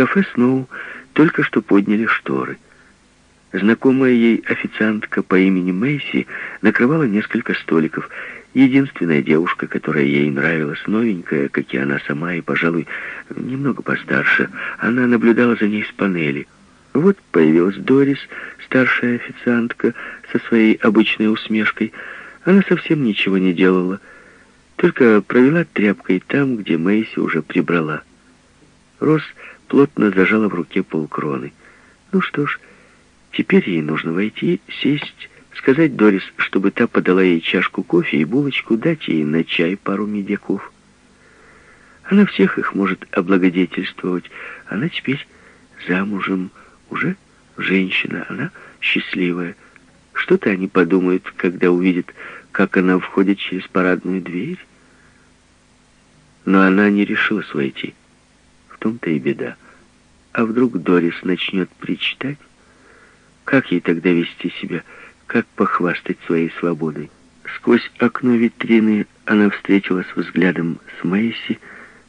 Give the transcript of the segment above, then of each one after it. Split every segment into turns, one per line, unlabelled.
кафе Сноу только что подняли шторы. Знакомая ей официантка по имени Мэйси накрывала несколько столиков. Единственная девушка, которая ей нравилась, новенькая, как и она сама, и, пожалуй, немного постарше, она наблюдала за ней с панели. Вот появилась Дорис, старшая официантка, со своей обычной усмешкой. Она совсем ничего не делала, только провела тряпкой там, где Мэйси уже прибрала. Рос плотно зажала в руке полкроны. Ну что ж, теперь ей нужно войти, сесть, сказать Дорис, чтобы та подала ей чашку кофе и булочку, дать ей на чай пару медяков. Она всех их может облагодетельствовать. Она теперь замужем, уже женщина, она счастливая. Что-то они подумают, когда увидят, как она входит через парадную дверь. Но она не решилась войти том-то и беда. А вдруг Дорис начнет причитать? Как ей тогда вести себя? Как похвастать своей свободой? Сквозь окно витрины она встретилась взглядом с Мэйси.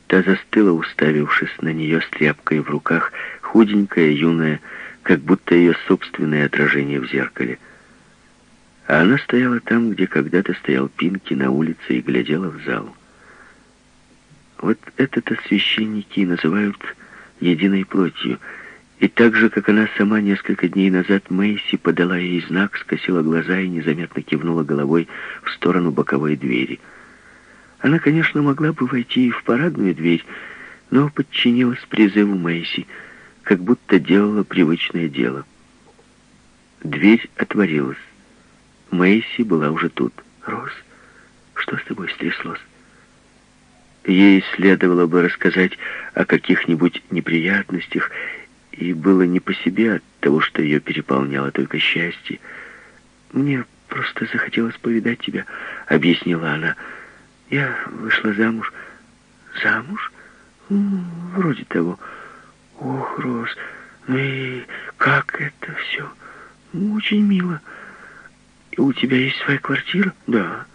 Та застыла, уставившись на нее с тряпкой в руках, худенькая, юная, как будто ее собственное отражение в зеркале. А она стояла там, где когда-то стоял Пинки на улице и глядела в зал. Вот это-то священники называют единой плотью. И так же, как она сама несколько дней назад, Мэйси подала ей знак, скосила глаза и незаметно кивнула головой в сторону боковой двери. Она, конечно, могла бы войти и в парадную дверь, но подчинилась призыву Мэйси, как будто делала привычное дело. Дверь отворилась. Мэйси была уже тут. «Рос, что с тобой стряслось?» Ей следовало бы рассказать о каких-нибудь неприятностях, и было не по себе от того, что ее переполняло только счастье. «Мне просто захотелось повидать тебя», — объяснила она. «Я вышла замуж». «Замуж? Вроде того». «Ох, Рос, ну и как это все? Очень мило. У тебя есть своя квартира?» «Да».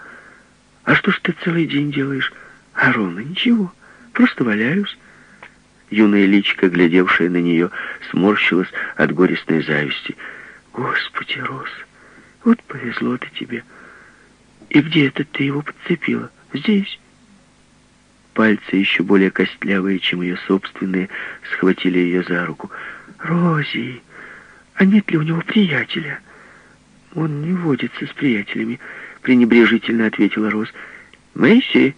«А что ж ты целый день делаешь?» А ровно ничего, просто валяюсь. Юная личка, глядевшая на нее, сморщилась от горестной зависти. Господи, Рос, вот повезло-то тебе. И где это ты его подцепила? Здесь. Пальцы, еще более костлявые, чем ее собственные, схватили ее за руку. «Рози, а нет ли у него приятеля?» «Он не водится с приятелями», — пренебрежительно ответила Роз. «Мэйси!»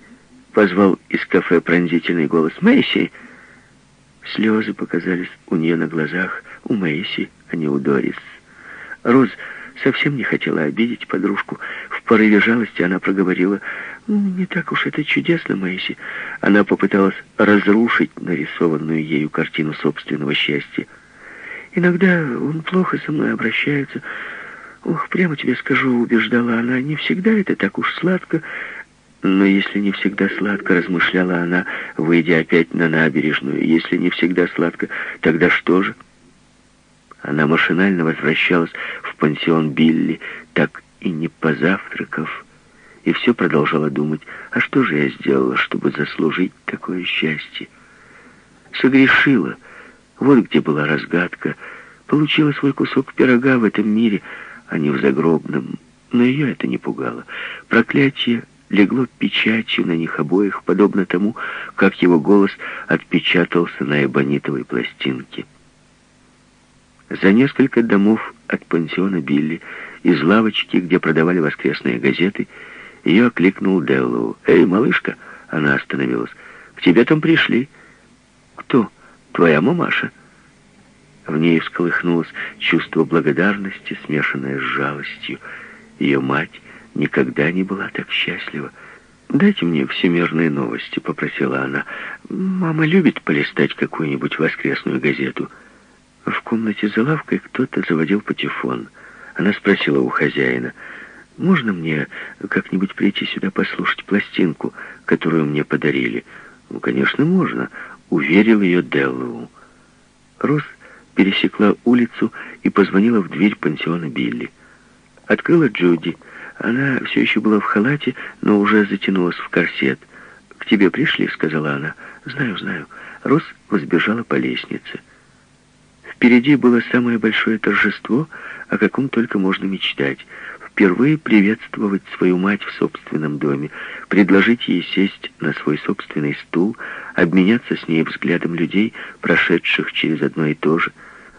Позвал из кафе пронзительный голос «Мэйси!» Слезы показались у нее на глазах, у Мэйси, а не у Дорис. Роз совсем не хотела обидеть подружку. В порыве жалости она проговорила, «Ну, не так уж это чудесно, Мэйси». Она попыталась разрушить нарисованную ею картину собственного счастья. «Иногда он плохо со мной обращается. Ох, прямо тебе скажу, убеждала она, не всегда это так уж сладко». Но если не всегда сладко, размышляла она, выйдя опять на набережную, если не всегда сладко, тогда что же? Она машинально возвращалась в пансион Билли, так и не позавтракав, и все продолжала думать, а что же я сделала, чтобы заслужить такое счастье? Согрешила. Вот где была разгадка. Получила свой кусок пирога в этом мире, а не в загробном. Но ее это не пугало. Проклятие легло печатью на них обоих, подобно тому, как его голос отпечатался на эбонитовой пластинке. За несколько домов от пансиона Билли, из лавочки, где продавали воскресные газеты, ее окликнул Деллоу. «Эй, малышка!» Она остановилась. «К тебе там пришли». «Кто? Твоя мамаша?» В ней всколыхнулось чувство благодарности, смешанное с жалостью. Ее мать никогда не была так счастлива. «Дайте мне всемирные новости», — попросила она. «Мама любит полистать какую-нибудь воскресную газету». В комнате за лавкой кто-то заводил патефон. Она спросила у хозяина, «Можно мне как-нибудь прийти сюда послушать пластинку, которую мне подарили?» «Ну, конечно, можно», — уверил ее Деллоу. Рос пересекла улицу и позвонила в дверь пансиона Билли. Открыла Джуди — она все еще была в халате, но уже затянулась в корсет. «К тебе пришли», — сказала она. «Знаю, знаю». Рос взбежала по лестнице. Впереди было самое большое торжество, о каком только можно мечтать. Впервые приветствовать свою мать в собственном доме, предложить ей сесть на свой собственный стул, обменяться с ней взглядом людей, прошедших через одно и то же.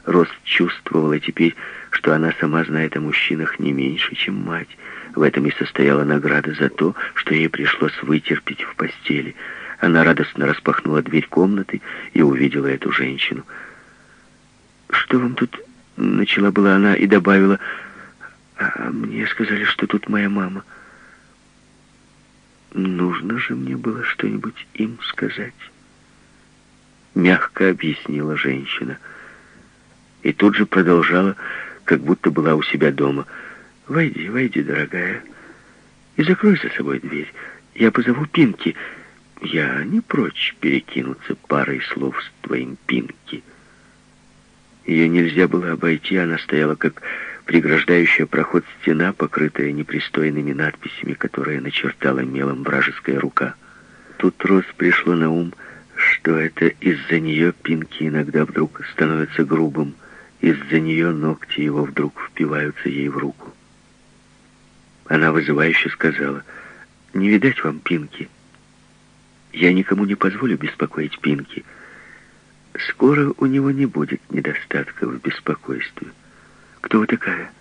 Рост чувствовала теперь, что она сама знает о мужчинах не меньше, чем мать. В этом и состояла награда за то, что ей пришлось вытерпеть в постели. Она радостно распахнула дверь комнаты и увидела эту женщину. «Что вам тут?» — начала была она и добавила. «А мне сказали, что тут моя мама». «Нужно же мне было что-нибудь им сказать». Мягко объяснила женщина. И тут же продолжала, как будто была у себя дома. «Войди, войди, дорогая, и закрой за собой дверь. Я позову Пинки». Я не прочь перекинуться парой слов с твоим Пинки. Ее нельзя было обойти, она стояла как преграждающая проход стена, покрытая непристойными надписями, которые начертала мелом вражеская рука. Тут Рос пришло на ум, что это из-за нее Пинки иногда вдруг становится грубым, из-за нее ногти его вдруг впиваются ей в руку. Она вызывающе сказала, «Не видать вам Пинки». Я никому не позволю беспокоить Пинки. Скоро у него не будет недостатка в беспокойстве. Кто вы такая?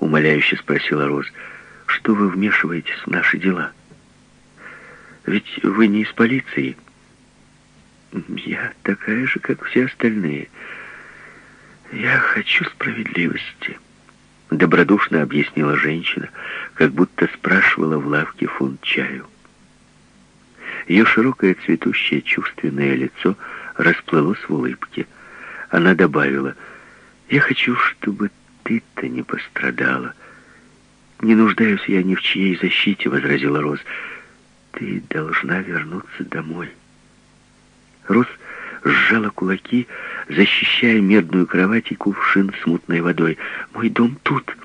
Умоляюще спросила Роз. Что вы вмешиваетесь в наши дела? Ведь вы не из полиции. Я такая же, как все остальные. Я хочу справедливости. Добродушно объяснила женщина, как будто спрашивала в лавке фунт чаю. Ее широкое цветущее чувственное лицо расплылось в улыбке. Она добавила, «Я хочу, чтобы ты-то не пострадала». «Не нуждаюсь я ни в чьей защите», — возразила Роз. «Ты должна вернуться домой». Роз сжала кулаки, защищая медную кровать и кувшин с мутной водой. «Мой дом тут».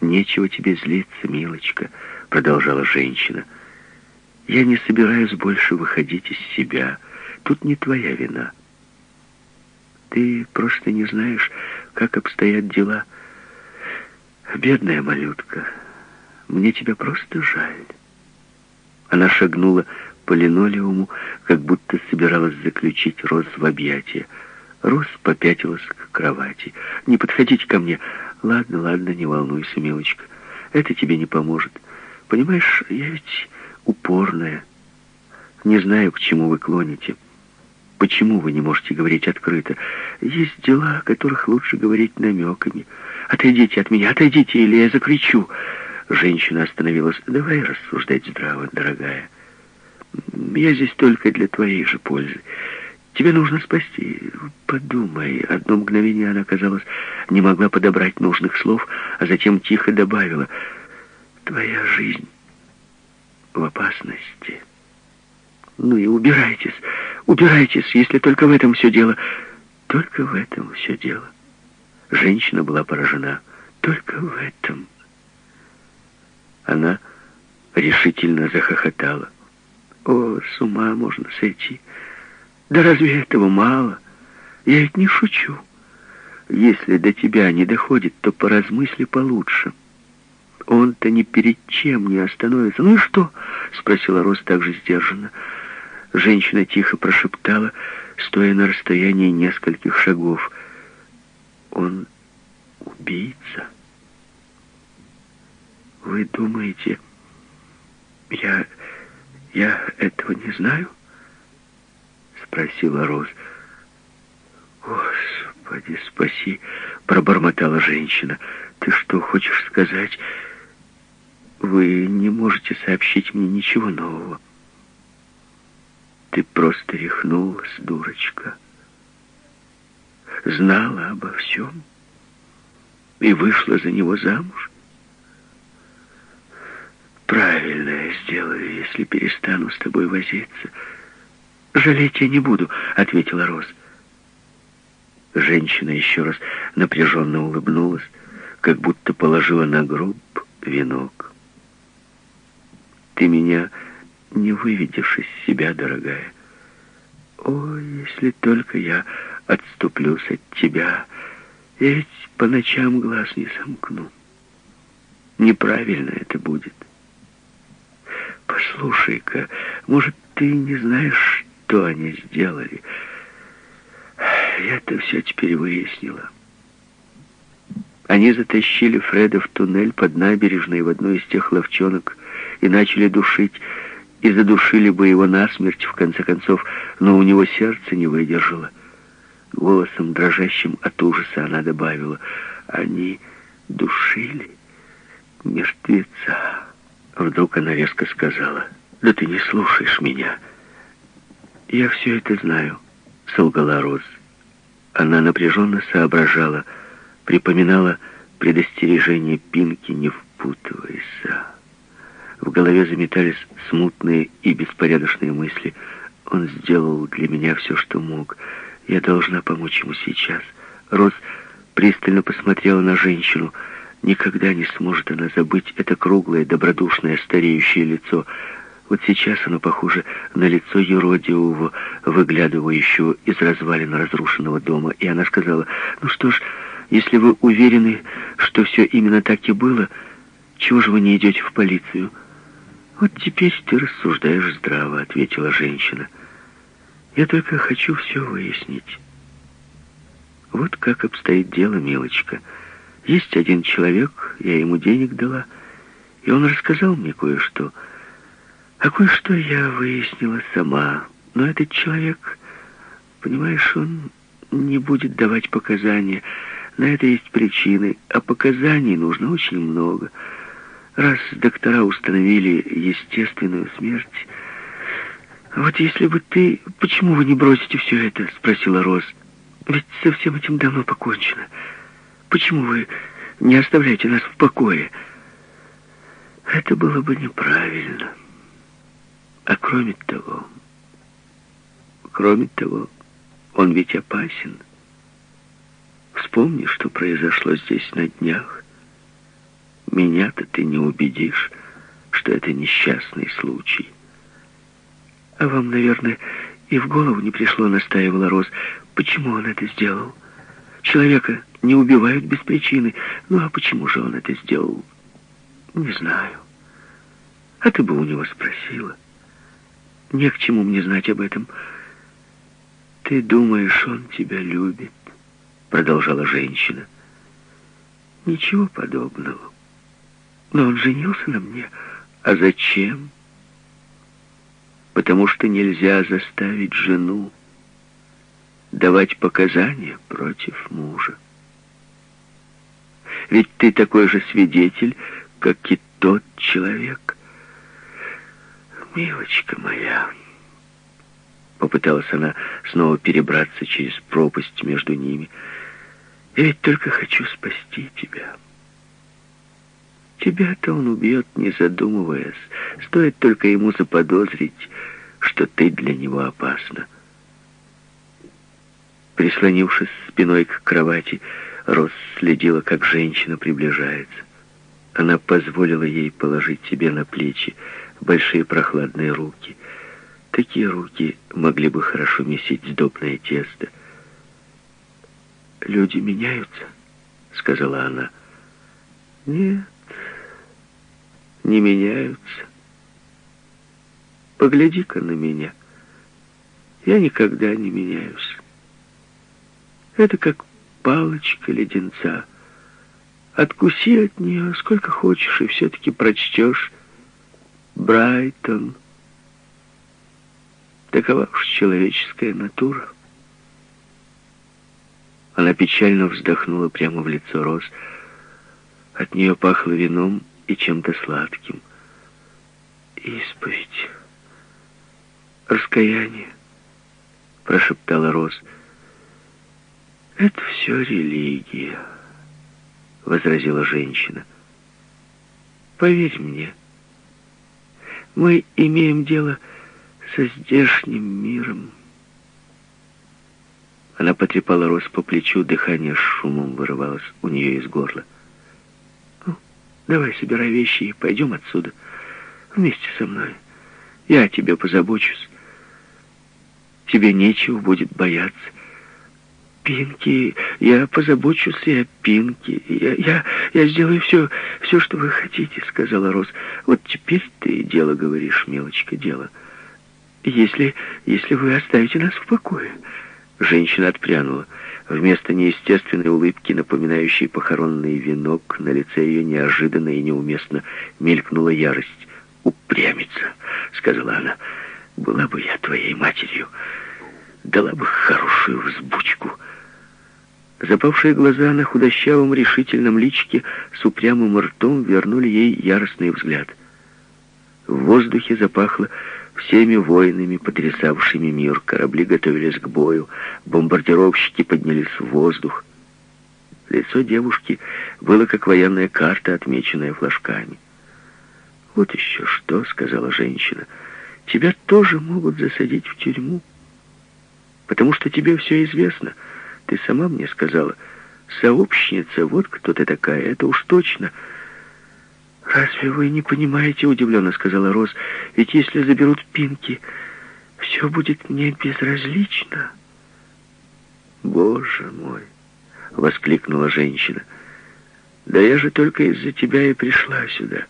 «Нечего тебе злиться, милочка», — продолжала женщина. Я не собираюсь больше выходить из себя. Тут не твоя вина. Ты просто не знаешь, как обстоят дела. Бедная малютка, мне тебя просто жаль. Она шагнула по линолеуму, как будто собиралась заключить Роз в объятия. Роз попятилась к кровати. «Не подходите ко мне!» «Ладно, ладно, не волнуйся, милочка. Это тебе не поможет. Понимаешь, я ведь упорная. Не знаю, к чему вы клоните. Почему вы не можете говорить открыто? Есть дела, о которых лучше говорить намеками. Отойдите от меня, отойдите, или я закричу. Женщина остановилась. Давай рассуждать здраво, дорогая. Я здесь только для твоей же пользы. Тебе нужно спасти. Подумай. Одно мгновение она, казалось, не могла подобрать нужных слов, а затем тихо добавила. Твоя жизнь в опасности. Ну и убирайтесь, убирайтесь, если только в этом все дело. Только в этом все дело. Женщина была поражена. Только в этом. Она решительно захохотала. О, с ума можно сойти. Да разве этого мало? Я ведь не шучу. Если до тебя не доходит, то поразмысли получше. Он-то ни перед чем не остановится. «Ну и что?» — спросила Рос также сдержанно. Женщина тихо прошептала, стоя на расстоянии нескольких шагов. «Он убийца?» «Вы думаете, я... я этого не знаю?» — спросила Роз. «Господи, спаси!» — пробормотала женщина. «Ты что хочешь сказать?» Вы не можете сообщить мне ничего нового. Ты просто рехнулась, дурочка. Знала обо всем и вышла за него замуж. Правильно я сделаю, если перестану с тобой возиться. Жалеть я не буду, ответила Роз. Женщина еще раз напряженно улыбнулась, как будто положила на гроб венок. Ты меня не выведешь из себя, дорогая. О, если только я отступлюсь от тебя, я ведь по ночам глаз не сомкну. Неправильно это будет. Послушай-ка, может, ты не знаешь, что они сделали? Я-то все теперь выяснила. Они затащили Фреда в туннель под набережной в одну из тех ловчонок и начали душить, и задушили бы его насмерть, в конце концов, но у него сердце не выдержало. Голосом, дрожащим от ужаса, она добавила, они душили мертвеца. Вдруг она резко сказала, да ты не слушаешь меня. Я все это знаю, солгала Роз. Она напряженно соображала, припоминала предостережение Пинки «не впутывайся». В голове заметались смутные и беспорядочные мысли. Он сделал для меня все, что мог. Я должна помочь ему сейчас. Роз пристально посмотрела на женщину. Никогда не сможет она забыть это круглое, добродушное, стареющее лицо. Вот сейчас оно похоже на лицо юродивого, выглядывающего из развалин разрушенного дома. И она сказала, ну что ж, если вы уверены, что все именно так и было, чего же вы не идете в полицию?» «Вот теперь ты рассуждаешь здраво», — ответила женщина. «Я только хочу все выяснить. Вот как обстоит дело, милочка. Есть один человек, я ему денег дала, и он рассказал мне кое-что. А кое-что я выяснила сама. Но этот человек, понимаешь, он не будет давать показания. На это есть причины, а показаний нужно очень много». Раз доктора установили естественную смерть... «Вот если бы ты... Почему вы не бросите все это?» — спросила Роз. «Ведь со всем этим давно покончено. Почему вы не оставляете нас в покое?» «Это было бы неправильно. А кроме того... Кроме того, он ведь опасен. Вспомни, что произошло здесь на днях. Меня-то ты не убедишь, что это несчастный случай. А вам, наверное, и в голову не пришло, настаивала Роз, почему он это сделал. Человека не убивают без причины. Ну а почему же он это сделал? Не знаю. А ты бы у него спросила. Не к чему мне знать об этом. Ты думаешь, он тебя любит? Продолжала женщина. Ничего подобного. Но он женился на мне. А зачем? Потому что нельзя заставить жену давать показания против мужа. Ведь ты такой же свидетель, как и тот человек. Милочка моя, попыталась она снова перебраться через пропасть между ними. Я ведь только хочу спасти тебя. Тебя-то он убьет, не задумываясь. Стоит только ему заподозрить, что ты для него опасна. Прислонившись спиной к кровати, Рос следила, как женщина приближается. Она позволила ей положить себе на плечи большие прохладные руки. Такие руки могли бы хорошо месить сдобное тесто. «Люди меняются», — сказала она. «Нет, не меняются. Погляди-ка на меня. Я никогда не меняюсь. Это как палочка леденца. Откуси от нее сколько хочешь, и все-таки прочтешь Брайтон. Такова уж человеческая натура. Она печально вздохнула прямо в лицо Роз. От нее пахло вином и чем-то сладким. «Исповедь, раскаяние», — прошептала Роз. «Это все религия», — возразила женщина. «Поверь мне, мы имеем дело со здешним миром». Она потрепала Роз по плечу, дыхание с шумом вырывалось у нее из горла. Давай, собирай вещи и пойдем отсюда. Вместе со мной. Я о тебе позабочусь. тебе нечего будет бояться. Пинки, я позабочусь и о Пинке. Я, я, я сделаю все, все, что вы хотите, сказала Роз. Вот теперь ты дело говоришь, мелочка, дело. Если, если вы оставите нас в покое. Женщина отпрянула. Вместо неестественной улыбки, напоминающей похоронный венок, на лице ее неожиданно и неуместно мелькнула ярость. «Упрямится», — сказала она. «Была бы я твоей матерью, дала бы хорошую взбучку». Запавшие глаза на худощавом решительном личике с упрямым ртом вернули ей яростный взгляд. В воздухе запахло всеми воинами, потрясавшими мир. Корабли готовились к бою, бомбардировщики поднялись в воздух. Лицо девушки было как военная карта, отмеченная флажками. «Вот еще что», — сказала женщина, — «тебя тоже могут засадить в тюрьму, потому что тебе все известно. Ты сама мне сказала, сообщница, вот кто ты такая, это уж точно». «Разве вы не понимаете, — удивленно сказала Роз, — ведь если заберут Пинки, все будет мне безразлично?» «Боже мой!» — воскликнула женщина. «Да я же только из-за тебя и пришла сюда.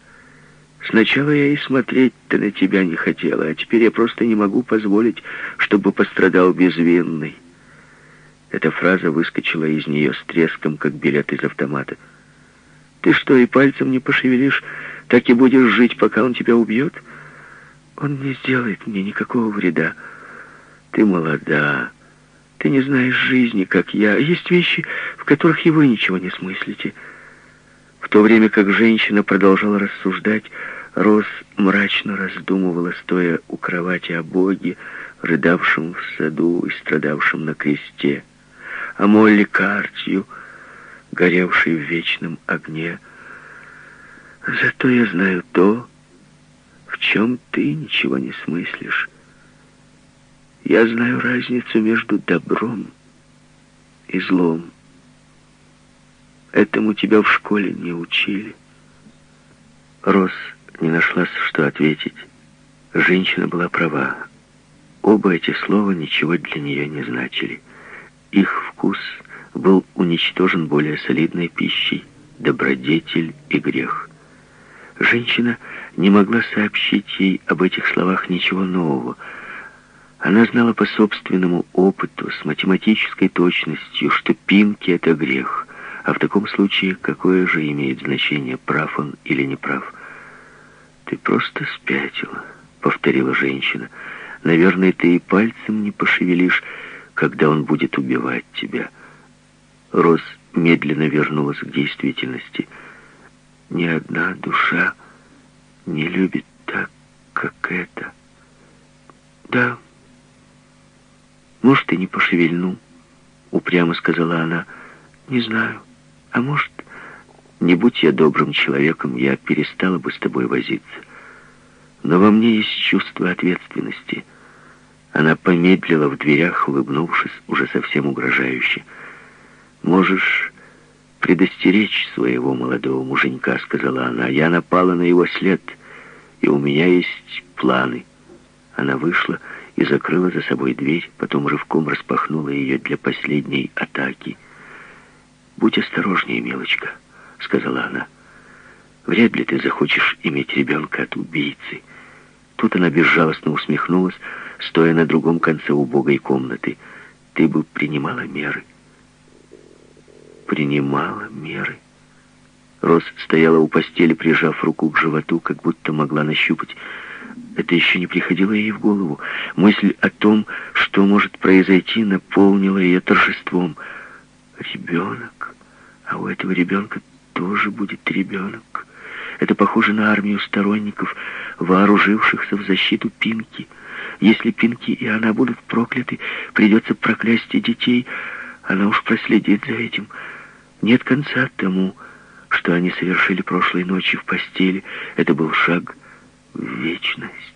Сначала я и смотреть-то на тебя не хотела, а теперь я просто не могу позволить, чтобы пострадал безвинный». Эта фраза выскочила из нее с треском, как билет из автомата. Ты что, и пальцем не пошевелишь, так и будешь жить, пока он тебя убьет? Он не сделает мне никакого вреда. Ты молода, ты не знаешь жизни, как я. Есть вещи, в которых и вы ничего не смыслите. В то время как женщина продолжала рассуждать, Рос мрачно раздумывала, стоя у кровати о Боге, рыдавшем в саду и страдавшем на кресте, о Молли Картью, горевший в вечном огне. Зато я знаю то, в чем ты ничего не смыслишь. Я знаю разницу между добром и злом. Этому тебя в школе не учили. Рос не нашлась, что ответить. Женщина была права. Оба эти слова ничего для нее не значили. Их вкус — был уничтожен более солидной пищей, добродетель и грех. Женщина не могла сообщить ей об этих словах ничего нового. Она знала по собственному опыту, с математической точностью, что пинки — это грех, а в таком случае какое же имеет значение, прав он или не прав? «Ты просто спятила», — повторила женщина. «Наверное, ты и пальцем не пошевелишь, когда он будет убивать тебя». Роз медленно вернулась к действительности. Ни одна душа не любит так, как это. Да, может, и не пошевельну, упрямо сказала она. Не знаю. А может, не будь я добрым человеком, я перестала бы с тобой возиться. Но во мне есть чувство ответственности. Она помедлила в дверях, улыбнувшись, уже совсем угрожающе. «Можешь предостеречь своего молодого муженька», — сказала она. «Я напала на его след, и у меня есть планы». Она вышла и закрыла за собой дверь, потом рывком распахнула ее для последней атаки. «Будь осторожнее, мелочка», — сказала она. «Вряд ли ты захочешь иметь ребенка от убийцы». Тут она безжалостно усмехнулась, стоя на другом конце убогой комнаты. «Ты бы принимала меры» принимала меры. Рос стояла у постели, прижав руку к животу, как будто могла нащупать. Это еще не приходило ей в голову. Мысль о том, что может произойти, наполнила ее торжеством. Ребенок. А у этого ребенка тоже будет ребенок. Это похоже на армию сторонников, вооружившихся в защиту Пинки. Если Пинки и она будут прокляты, придется проклясть и детей. Она уж проследит за этим. Нет конца тому, что они совершили прошлой ночью в постели. Это был шаг в вечность.